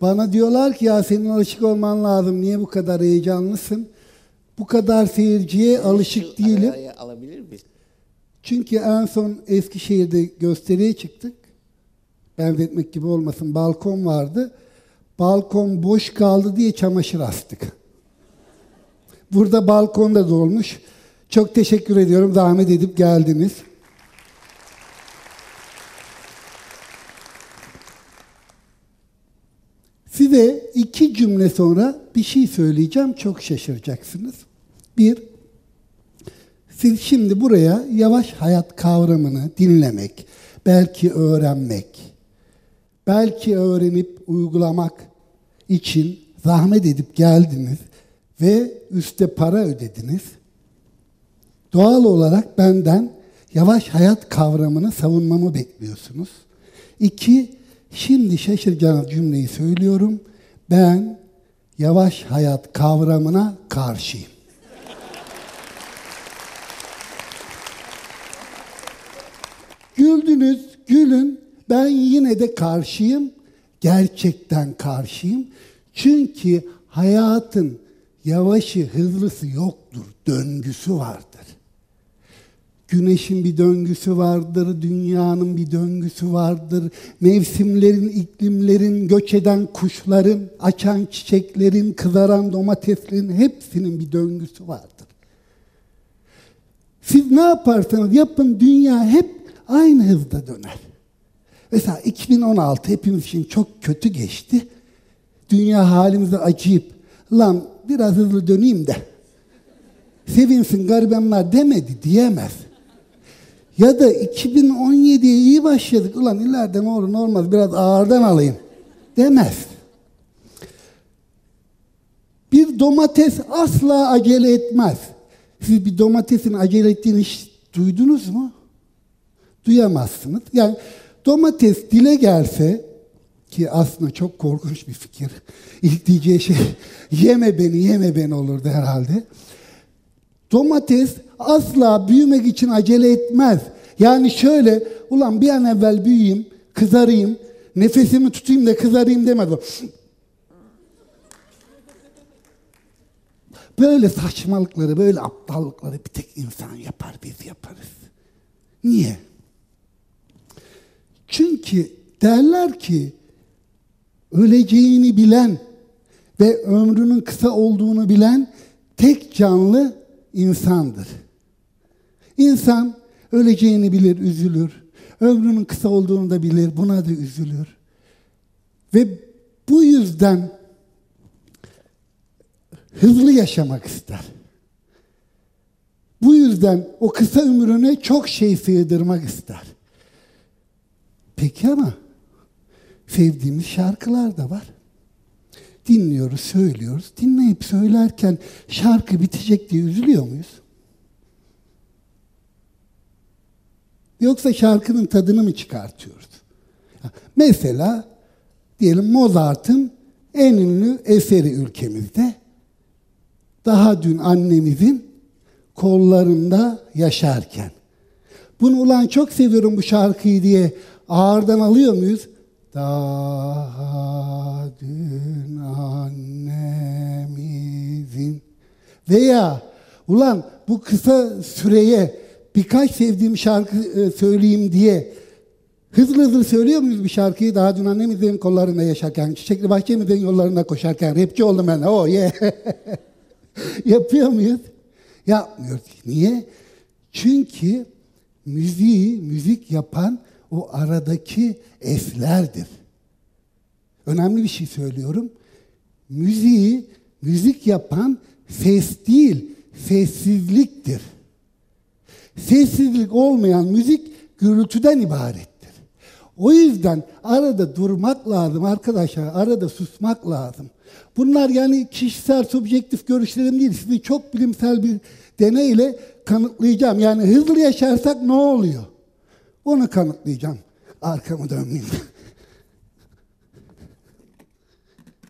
Bana diyorlar ki ya senin alışık olman lazım. Niye bu kadar heyecanlısın? Bu kadar seyirciye alışık Şu değilim. alabilir miyiz? Çünkü en son Eskişehir'de gösteriye çıktık. Benzetmek gibi olmasın. Balkon vardı. Balkon boş kaldı diye çamaşır astık. Burada balkon da dolmuş. Çok teşekkür ediyorum. Zahmet edip geldiniz. Size iki cümle sonra bir şey söyleyeceğim. Çok şaşıracaksınız. Bir, siz şimdi buraya yavaş hayat kavramını dinlemek, belki öğrenmek, belki öğrenip uygulamak için zahmet edip geldiniz ve üste para ödediniz. Doğal olarak benden yavaş hayat kavramını savunmamı bekliyorsunuz. İki, şimdi şaşıracağınız cümleyi söylüyorum. Ben yavaş hayat kavramına karşıyım. Güldünüz, gülün. Ben yine de karşıyım. Gerçekten karşıyım. Çünkü hayatın yavaşı, hızlısı yoktur. Döngüsü vardır. Güneşin bir döngüsü vardır, dünyanın bir döngüsü vardır. Mevsimlerin, iklimlerin, göç eden kuşların, açan çiçeklerin, kızaran domateslerin hepsinin bir döngüsü vardır. Siz ne yaparsanız yapın dünya hep aynı hızda döner. Mesela 2016 hepimiz için çok kötü geçti. Dünya halimize acıyıp lan biraz hızlı döneyim de sevinsin garibanlar demedi diyemez. Ya da 2017'ye iyi başladık. Ulan ileride ne olur ne olmaz biraz ağırdan alayım. Demez. Bir domates asla acele etmez. Siz bir domatesin acele ettiğini hiç duydunuz mu? Duyamazsınız. Yani domates dile gelse ki aslında çok korkunç bir fikir. İlk diyeceği şey yeme beni yeme beni olurdu herhalde. Domates asla büyümek için acele etmez. Yani şöyle, ulan bir an evvel büyüyeyim, kızarayım, nefesimi tutayım da kızarayım demez o. Böyle saçmalıkları, böyle aptallıkları bir tek insan yapar, biz yaparız. Niye? Çünkü derler ki öleceğini bilen ve ömrünün kısa olduğunu bilen tek canlı insandır. İnsan öleceğini bilir, üzülür. Ömrünün kısa olduğunu da bilir, buna da üzülür. Ve bu yüzden hızlı yaşamak ister. Bu yüzden o kısa ömrüne çok şey sığdırmak ister. Peki ama sevdiğimiz şarkılar da var. Dinliyoruz, söylüyoruz. Dinleyip söylerken şarkı bitecek diye üzülüyor muyuz? Yoksa şarkının tadını mı çıkartıyoruz? Mesela diyelim Mozart'ın en ünlü eseri ülkemizde. Daha dün annemizin kollarında yaşarken. Bunu ulan çok seviyorum bu şarkıyı diye ağırdan alıyor muyuz? Daha dün annemizin veya ulan bu kısa süreye birkaç sevdiğim şarkı e, söyleyeyim diye hızlı hızlı söylüyor muyuz bir şarkıyı? Daha dün annemizin kollarında yaşarken, çiçekli bahçemizin yollarında koşarken, rapçi oldum ben, oh yeah. Yapıyor muyuz? Yapmıyoruz. Niye? Çünkü müziği, müzik yapan o aradaki eslerdir. Önemli bir şey söylüyorum. Müziği, müzik yapan ses değil, sessizliktir. Sessizlik olmayan müzik gürültüden ibarettir. O yüzden arada durmak lazım arkadaşlar, arada susmak lazım. Bunlar yani kişisel, subjektif görüşlerim değil. Sizi çok bilimsel bir deneyle kanıtlayacağım. Yani hızlı yaşarsak ne oluyor? Onu kanıtlayacağım. Arkamı dönmeyeyim.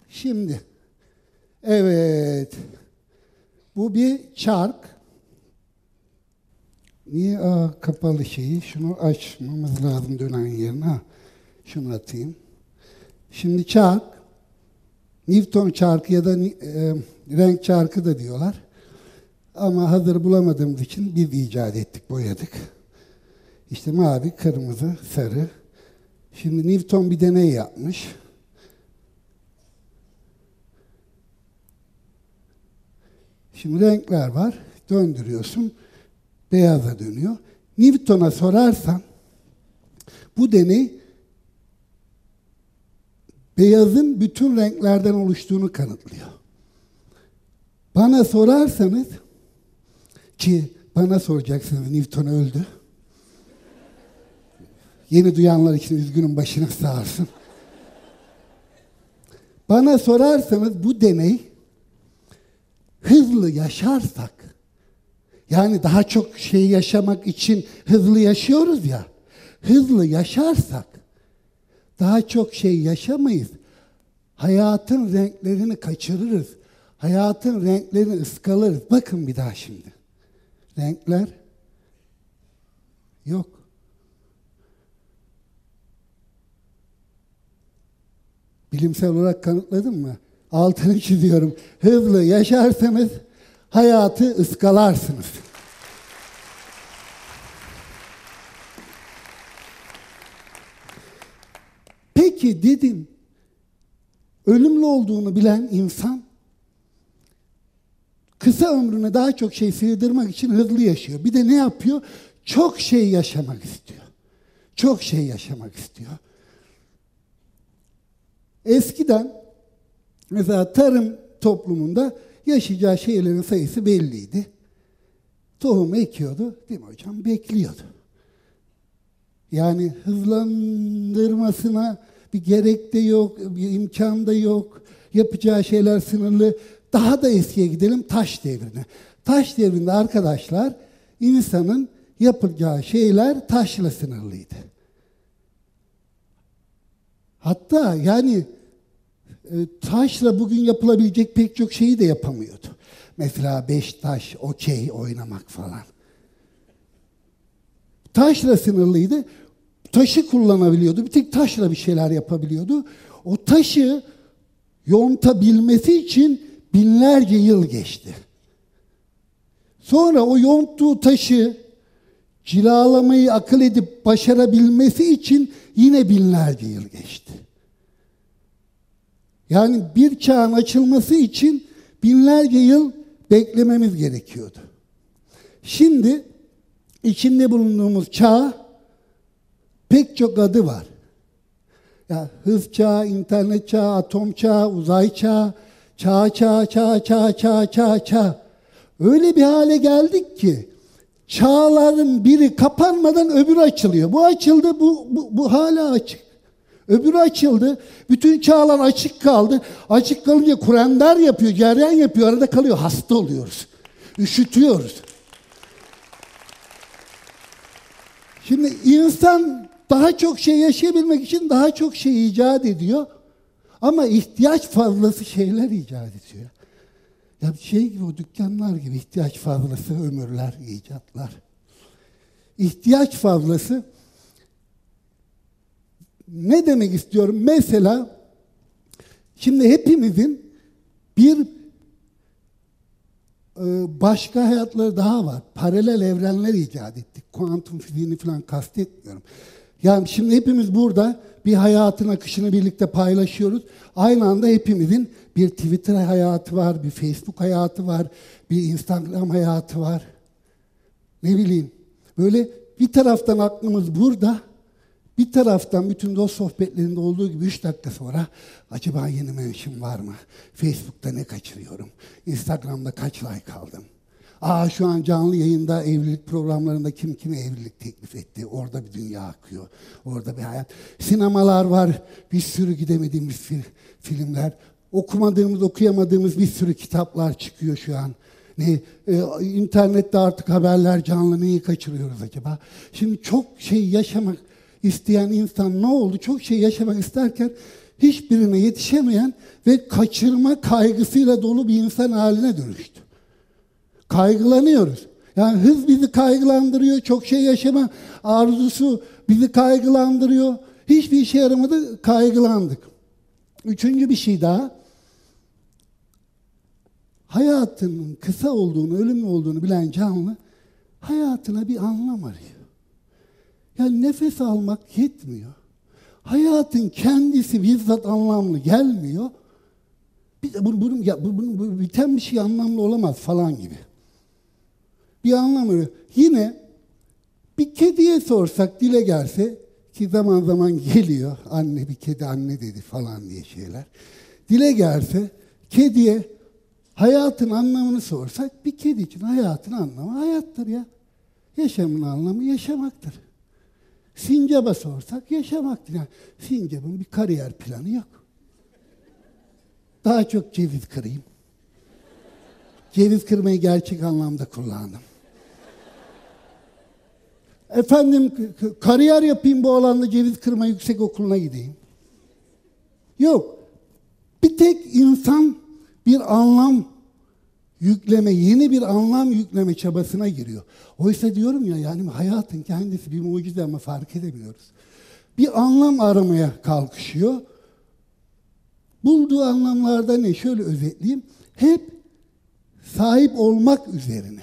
Şimdi, evet, bu bir çark. Niye Aa, kapalı şeyi? Şunu açmamız lazım dönen yerine. Ha, şunu atayım. Şimdi çark Newton çarkı ya da e, renk çarkı da diyorlar. Ama hazır bulamadığımız için biz icat ettik, boyadık. İşte mavi, kırmızı, sarı. Şimdi Newton bir deney yapmış. Şimdi renkler var. Döndürüyorsun. Beyaza dönüyor. Newton'a sorarsan bu deney beyazın bütün renklerden oluştuğunu kanıtlıyor. Bana sorarsanız ki bana soracaksınız Newton öldü. Yeni duyanlar için üzgünüm başına sağ olsun. Bana sorarsanız bu deney hızlı yaşarsak yani daha çok şey yaşamak için hızlı yaşıyoruz ya. Hızlı yaşarsak daha çok şey yaşamayız. Hayatın renklerini kaçırırız. Hayatın renklerini ıskalarız. Bakın bir daha şimdi. Renkler yok. Bilimsel olarak kanıtladım mı? Altını çiziyorum. Hızlı yaşarsanız hayatı ıskalarsınız. Peki dedim, ölümlü olduğunu bilen insan kısa ömrüne daha çok şey sığdırmak için hızlı yaşıyor. Bir de ne yapıyor? Çok şey yaşamak istiyor. Çok şey yaşamak istiyor. Eskiden mesela tarım toplumunda yaşayacağı şeylerin sayısı belliydi. Tohum ekiyordu, değil mi hocam? Bekliyordu. Yani hızlandırmasına bir gerek de yok, bir imkan da yok. Yapacağı şeyler sınırlı. Daha da eskiye gidelim taş devrine. Taş devrinde arkadaşlar insanın yapacağı şeyler taşla sınırlıydı. Hatta yani taşla bugün yapılabilecek pek çok şeyi de yapamıyordu. Mesela beş taş, okey oynamak falan. Taşla sınırlıydı. Taşı kullanabiliyordu. Bir tek taşla bir şeyler yapabiliyordu. O taşı yontabilmesi için binlerce yıl geçti. Sonra o yonttuğu taşı cilalamayı akıl edip başarabilmesi için yine binlerce yıl geçti. Yani bir çağın açılması için binlerce yıl beklememiz gerekiyordu. Şimdi içinde bulunduğumuz çağ pek çok adı var. Ya hız çağı, internet çağı, atom çağı, uzay çağı, çağ çağ çağ çağ çağ çağ çağ. Öyle bir hale geldik ki çağların biri kapanmadan öbürü açılıyor. Bu açıldı, bu, bu, bu hala açık. Öbürü açıldı. Bütün çağlar açık kaldı. Açık kalınca kurender yapıyor, ceryan yapıyor. Arada kalıyor. Hasta oluyoruz. Üşütüyoruz. Şimdi insan daha çok şey yaşayabilmek için daha çok şey icat ediyor. Ama ihtiyaç fazlası şeyler icat ediyor. Ya şey gibi o dükkanlar gibi ihtiyaç fazlası ömürler, icatlar. İhtiyaç fazlası ne demek istiyorum? Mesela şimdi hepimizin bir e, başka hayatları daha var. Paralel evrenler icat ettik. Kuantum fiziğini falan kastetmiyorum. Yani şimdi hepimiz burada bir hayatın akışını birlikte paylaşıyoruz. Aynı anda hepimizin bir Twitter hayatı var, bir Facebook hayatı var, bir Instagram hayatı var. Ne bileyim. Böyle bir taraftan aklımız burada, bir taraftan bütün dost sohbetlerinde olduğu gibi üç dakika sonra acaba yeni menşim var mı? Facebook'ta ne kaçırıyorum? Instagram'da kaç like aldım? Aa şu an canlı yayında evlilik programlarında kim kime evlilik teklif etti. Orada bir dünya akıyor. Orada bir hayat. Sinemalar var. Bir sürü gidemediğimiz fil, filmler. Okumadığımız, okuyamadığımız bir sürü kitaplar çıkıyor şu an. Ne, e, internette artık haberler canlı neyi kaçırıyoruz acaba? Şimdi çok şey yaşamak isteyen insan ne oldu? Çok şey yaşamak isterken hiçbirine yetişemeyen ve kaçırma kaygısıyla dolu bir insan haline dönüştü. Kaygılanıyoruz. Yani hız bizi kaygılandırıyor, çok şey yaşama arzusu bizi kaygılandırıyor. Hiçbir işe yaramadı, kaygılandık. Üçüncü bir şey daha. hayatının kısa olduğunu, ölümlü olduğunu bilen canlı hayatına bir anlam arıyor. Yani nefes almak yetmiyor. Hayatın kendisi bizzat anlamlı gelmiyor. Bir de bunu, bunu, ya, bunu, bunu biten bir şey anlamlı olamaz falan gibi. Bir anlam arıyor. Yine bir kediye sorsak dile gelse ki zaman zaman geliyor anne bir kedi anne dedi falan diye şeyler. Dile gelse kediye hayatın anlamını sorsak bir kedi için hayatın anlamı hayattır ya. Yaşamın anlamı yaşamaktır. Sincaba sorsak yaşamaktır. Yani sincabın bir kariyer planı yok. Daha çok ceviz kırayım. Ceviz kırmayı gerçek anlamda kullandım. Efendim kariyer yapayım bu alanda ceviz kırma yüksek okuluna gideyim. Yok. Bir tek insan bir anlam yükleme, yeni bir anlam yükleme çabasına giriyor. Oysa diyorum ya yani hayatın kendisi bir mucize ama fark edemiyoruz. Bir anlam aramaya kalkışıyor. Bulduğu anlamlarda ne? Şöyle özetleyeyim. Hep sahip olmak üzerine.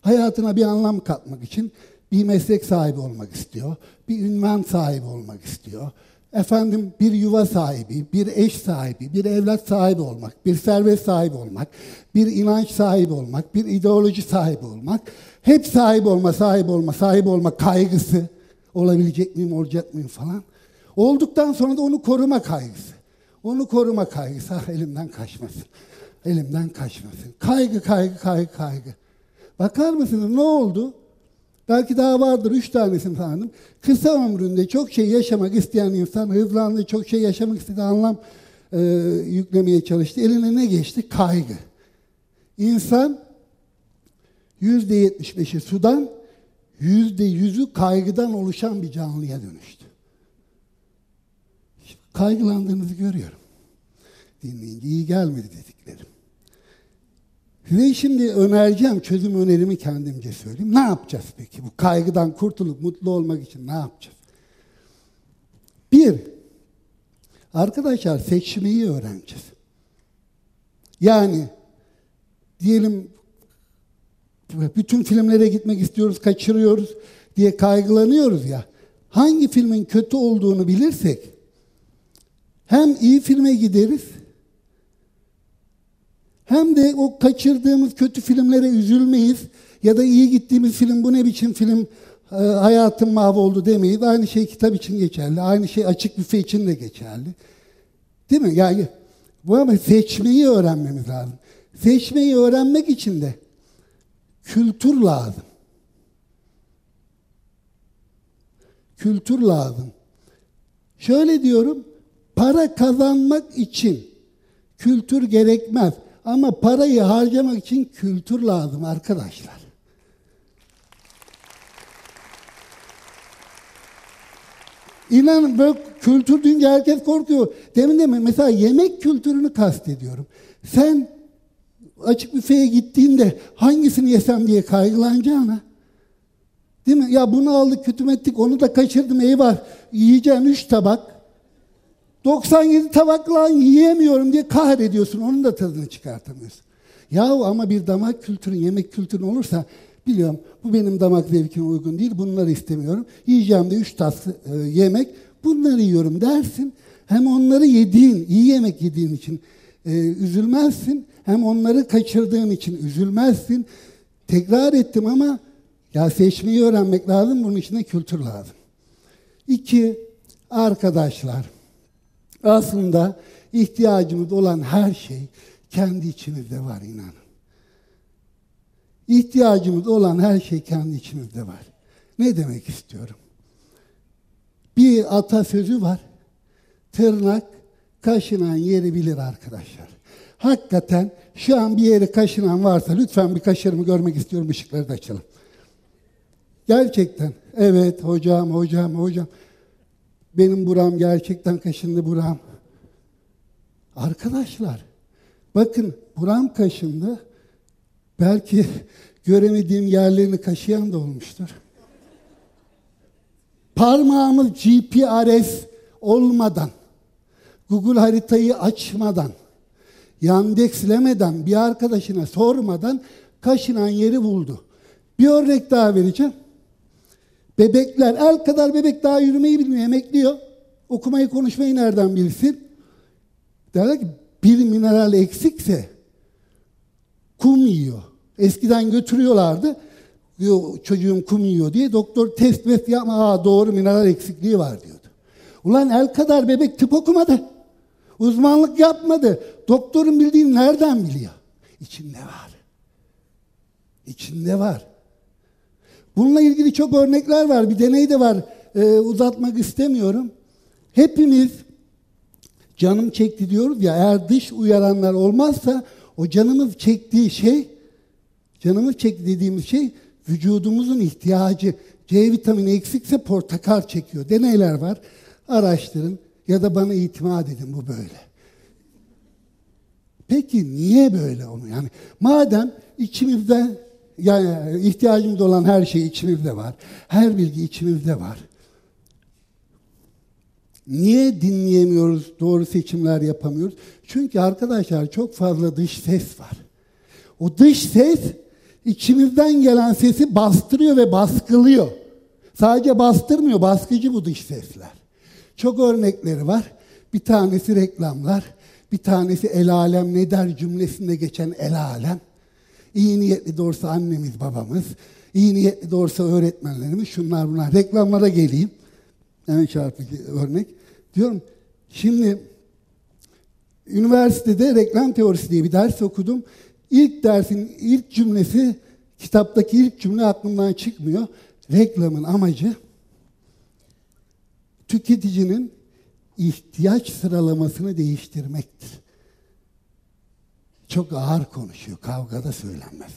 Hayatına bir anlam katmak için bir meslek sahibi olmak istiyor. Bir ünvan sahibi olmak istiyor. Efendim bir yuva sahibi, bir eş sahibi, bir evlat sahibi olmak, bir servet sahibi olmak, bir inanç sahibi olmak, bir ideoloji sahibi olmak. Hep sahip olma, sahip olma, sahip olma kaygısı. Olabilecek miyim, olacak mıyım falan. Olduktan sonra da onu koruma kaygısı. Onu koruma kaygısı. Ah, elimden kaçmasın. Elimden kaçmasın. Kaygı, kaygı, kaygı, kaygı. Bakar mısınız ne oldu? Belki daha vardır üç tanesini sandım. Kısa ömründe çok şey yaşamak isteyen insan hızlandı, çok şey yaşamak istedi, anlam e, yüklemeye çalıştı. Eline ne geçti? Kaygı. İnsan yüzde yetmiş beşi sudan, yüzde yüzü kaygıdan oluşan bir canlıya dönüştü. Kaygılandığınızı görüyorum. Dinleyince iyi gelmedi dediklerim. Size şimdi önereceğim, çözüm önerimi kendimce söyleyeyim. Ne yapacağız peki? Bu kaygıdan kurtulup mutlu olmak için ne yapacağız? Bir, arkadaşlar seçmeyi öğreneceğiz. Yani diyelim bütün filmlere gitmek istiyoruz, kaçırıyoruz diye kaygılanıyoruz ya. Hangi filmin kötü olduğunu bilirsek hem iyi filme gideriz hem de o kaçırdığımız kötü filmlere üzülmeyiz ya da iyi gittiğimiz film bu ne biçim film e, hayatım mahvoldu demeyiz. Aynı şey kitap için geçerli. Aynı şey açık büfe için de geçerli. Değil mi? Yani bu ama seçmeyi öğrenmemiz lazım. Seçmeyi öğrenmek için de kültür lazım. Kültür lazım. Şöyle diyorum, para kazanmak için kültür gerekmez. Ama parayı harcamak için kültür lazım arkadaşlar. İnanın böyle kültür deyince herkes korkuyor. Demin de mesela yemek kültürünü kastediyorum. Sen açık büfeye gittiğinde hangisini yesem diye kaygılanacağına. Değil mi? Ya bunu aldık kötü ettik onu da kaçırdım eyvah. Yiyeceğim üç tabak. 97 tabakla yiyemiyorum diye kahrediyorsun. Onun da tadını çıkartamıyorsun. Yahu ama bir damak kültürün, yemek kültürün olursa biliyorum bu benim damak zevkime uygun değil. Bunları istemiyorum. Yiyeceğim de üç tatlı e, yemek. Bunları yiyorum dersin. Hem onları yediğin, iyi yemek yediğin için e, üzülmezsin. Hem onları kaçırdığın için üzülmezsin. Tekrar ettim ama ya seçmeyi öğrenmek lazım. Bunun için de kültür lazım. İki, arkadaşlar aslında ihtiyacımız olan her şey kendi içimizde var inanın. İhtiyacımız olan her şey kendi içimizde var. Ne demek istiyorum? Bir atasözü var. Tırnak kaşınan yeri bilir arkadaşlar. Hakikaten şu an bir yeri kaşınan varsa lütfen bir kaşırımı görmek istiyorum ışıkları da açalım. Gerçekten evet hocam hocam hocam benim buram gerçekten kaşındı buram. Arkadaşlar bakın buram kaşındı. Belki göremediğim yerlerini kaşıyan da olmuştur. Parmağımız GPRS olmadan, Google haritayı açmadan, Yandexlemeden, bir arkadaşına sormadan kaşınan yeri buldu. Bir örnek daha vereceğim. Bebekler, el kadar bebek daha yürümeyi bilmiyor, emekliyor. Okumayı, konuşmayı nereden bilsin? Derler ki bir mineral eksikse kum yiyor. Eskiden götürüyorlardı. Diyor, çocuğum kum yiyor diye. Doktor test met yapma. Aa, doğru mineral eksikliği var diyordu. Ulan el kadar bebek tıp okumadı. Uzmanlık yapmadı. Doktorun bildiğini nereden biliyor? İçinde var. İçinde var. Bununla ilgili çok örnekler var. Bir deney de var. Ee, uzatmak istemiyorum. Hepimiz canım çekti diyoruz ya eğer dış uyaranlar olmazsa o canımız çektiği şey canımız çekti dediğimiz şey vücudumuzun ihtiyacı. C vitamini eksikse portakal çekiyor. Deneyler var. Araştırın ya da bana itimat edin bu böyle. Peki niye böyle onu? Yani madem içimizde yani ihtiyacımız olan her şey içimizde var. Her bilgi içimizde var. Niye dinleyemiyoruz, doğru seçimler yapamıyoruz? Çünkü arkadaşlar çok fazla dış ses var. O dış ses içimizden gelen sesi bastırıyor ve baskılıyor. Sadece bastırmıyor, baskıcı bu dış sesler. Çok örnekleri var. Bir tanesi reklamlar, bir tanesi el alem ne der cümlesinde geçen el alem. İyi niyetli doğrusu annemiz, babamız, iyi niyetli doğrusu öğretmenlerimiz, şunlar bunlar. Reklamlara geleyim. En çarpıcı örnek. Diyorum, şimdi üniversitede reklam teorisi diye bir ders okudum. İlk dersin ilk cümlesi, kitaptaki ilk cümle aklımdan çıkmıyor. Reklamın amacı tüketicinin ihtiyaç sıralamasını değiştirmektir. Çok ağır konuşuyor, kavgada söylenmez.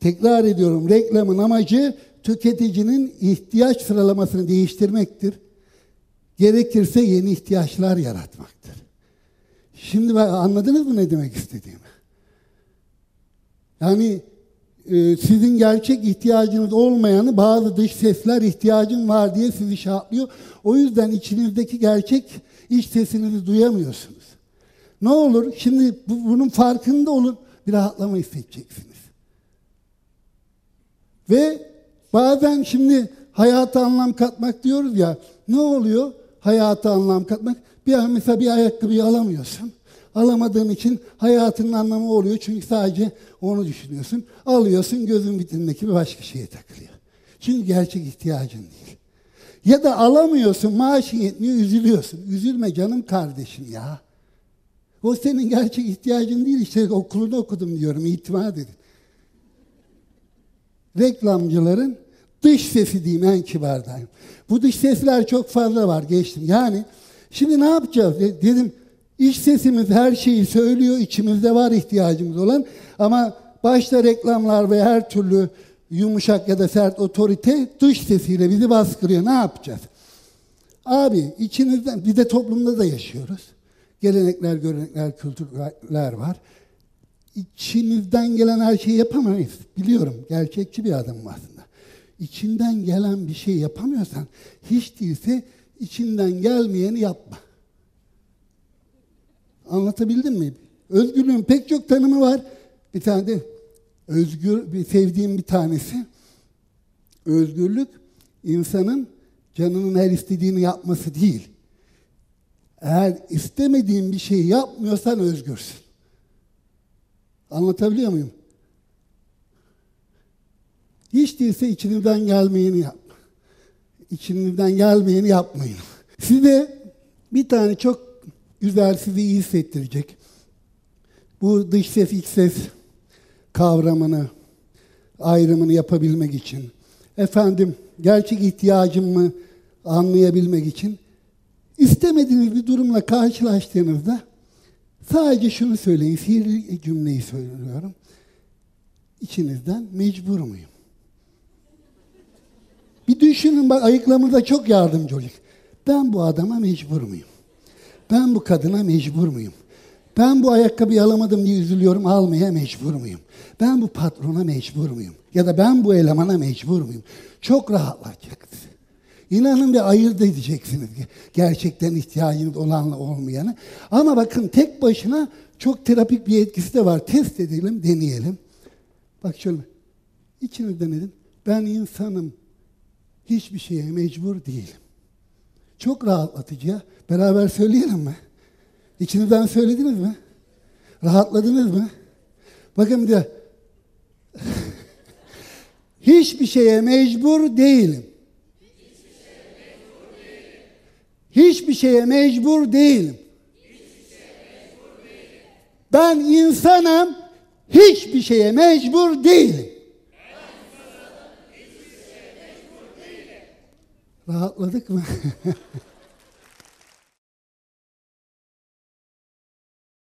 Tekrar ediyorum, reklamın amacı tüketicinin ihtiyaç sıralamasını değiştirmektir. Gerekirse yeni ihtiyaçlar yaratmaktır. Şimdi anladınız mı ne demek istediğimi? Yani e, sizin gerçek ihtiyacınız olmayanı bazı dış sesler ihtiyacın var diye sizi şartlıyor. O yüzden içinizdeki gerçek iç sesinizi duyamıyorsunuz. Ne olur şimdi bu, bunun farkında olun bir rahatlama hissedeceksiniz. Ve bazen şimdi hayata anlam katmak diyoruz ya ne oluyor hayata anlam katmak? Bir mesela bir ayakkabıyı alamıyorsun. Alamadığın için hayatının anlamı oluyor. Çünkü sadece onu düşünüyorsun. Alıyorsun gözün vitrindeki bir başka şeye takılıyor. Çünkü gerçek ihtiyacın değil. Ya da alamıyorsun, maaşın yetmiyor, üzülüyorsun. Üzülme canım kardeşim ya. O senin gerçek ihtiyacın değil. İşte okulunu okudum diyorum, itimat edin. Reklamcıların dış sesi diyeyim en kibardayım. Bu dış sesler çok fazla var, geçtim. Yani şimdi ne yapacağız? Dedim, İç sesimiz her şeyi söylüyor, içimizde var ihtiyacımız olan ama başta reklamlar ve her türlü yumuşak ya da sert otorite dış sesiyle bizi baskılıyor. Ne yapacağız? Abi içinizden, bir de toplumda da yaşıyoruz. Gelenekler, görenekler, kültürler var. İçimizden gelen her şeyi yapamayız. Biliyorum, gerçekçi bir adamım aslında. İçinden gelen bir şey yapamıyorsan, hiç değilse içinden gelmeyeni yapma. Anlatabildim mi? Özgürlüğün pek çok tanımı var. Bir tane de özgür, bir sevdiğim bir tanesi. Özgürlük insanın canının her istediğini yapması değil. Eğer istemediğin bir şeyi yapmıyorsan özgürsün. Anlatabiliyor muyum? Hiç değilse içinizden gelmeyeni yap. İçinizden gelmeyeni yapmayın. Size bir tane çok güzel sizi iyi hissettirecek. Bu dış ses iç ses kavramını, ayrımını yapabilmek için, efendim gerçek ihtiyacımı anlayabilmek için istemediğiniz bir durumla karşılaştığınızda sadece şunu söyleyin, sihirli cümleyi söylüyorum. İçinizden mecbur muyum? Bir düşünün bak ayıklamada çok yardımcı olacak. Ben bu adama mecbur muyum? Ben bu kadına mecbur muyum? Ben bu ayakkabıyı alamadım diye üzülüyorum, almaya mecbur muyum? Ben bu patrona mecbur muyum? Ya da ben bu elemana mecbur muyum? Çok rahatlayacaksınız. İnanın bir ayırt edeceksiniz gerçekten ihtiyacınız olanla olmayanı. Ama bakın tek başına çok terapik bir etkisi de var. Test edelim, deneyelim. Bak şöyle. İçinizden edin. Ben insanım. Hiçbir şeye mecbur değilim. Çok rahatlatıcı ya. Beraber söyleyelim mi? İçinizden söylediniz mi? Rahatladınız mı? Bakın bir de hiçbir şeye mecbur değilim. Ben insanım, hiçbir şeye mecbur değilim. Rahatladık mı?